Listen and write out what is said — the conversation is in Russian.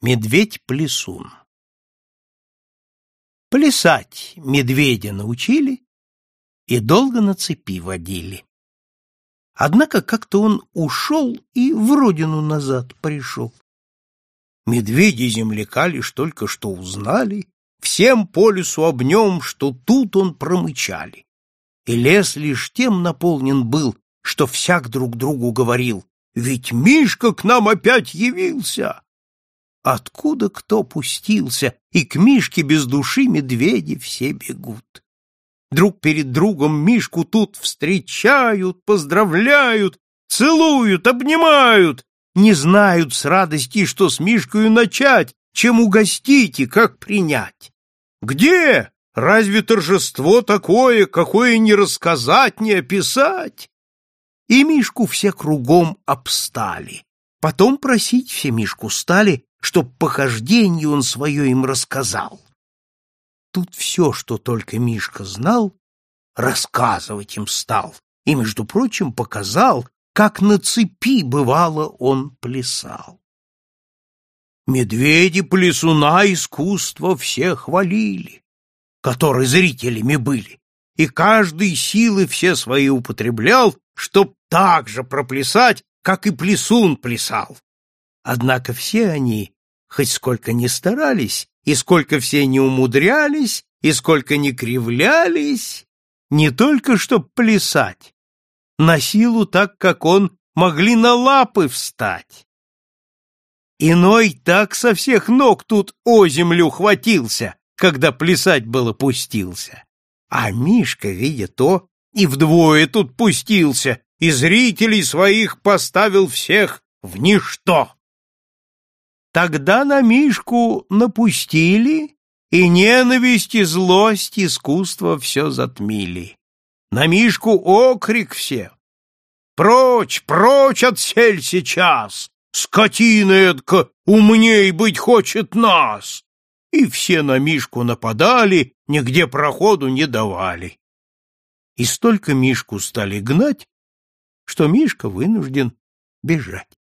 Медведь-плесун Плясать медведя научили и долго на цепи водили. Однако как-то он ушел и в родину назад пришел. Медведи-земляка лишь только что узнали, всем по лесу об нем, что тут он промычали. И лес лишь тем наполнен был, что всяк друг другу говорил, «Ведь Мишка к нам опять явился!» Откуда кто пустился, и к Мишке без души медведи все бегут. Друг перед другом Мишку тут встречают, поздравляют, целуют, обнимают, не знают с радости, что с Мишкою начать, чем угостить и как принять. Где? Разве торжество такое, какое не рассказать, не описать? И Мишку все кругом обстали. Потом просить все Мишку стали, чтоб похождение он свое им рассказал. Тут все, что только Мишка знал, рассказывать им стал, и, между прочим, показал, как на цепи, бывало, он плясал. Медведи-плясуна искусство все хвалили, которые зрителями были, и каждый силы все свои употреблял, чтоб так же проплясать, как и плясун плясал. Однако все они, хоть сколько ни старались, и сколько все не умудрялись, и сколько не кривлялись, не только чтоб плясать, на силу так, как он, могли на лапы встать. Иной так со всех ног тут о землю хватился, когда плясать было пустился. А Мишка, видя то, и вдвое тут пустился, и зрителей своих поставил всех в ничто. Тогда на Мишку напустили, и ненависть и злость искусство все затмили. На Мишку окрик все. Прочь, прочь отсель сейчас! Скотина эдка умней быть хочет нас! И все на Мишку нападали, нигде проходу не давали. И столько Мишку стали гнать, что Мишка вынужден бежать.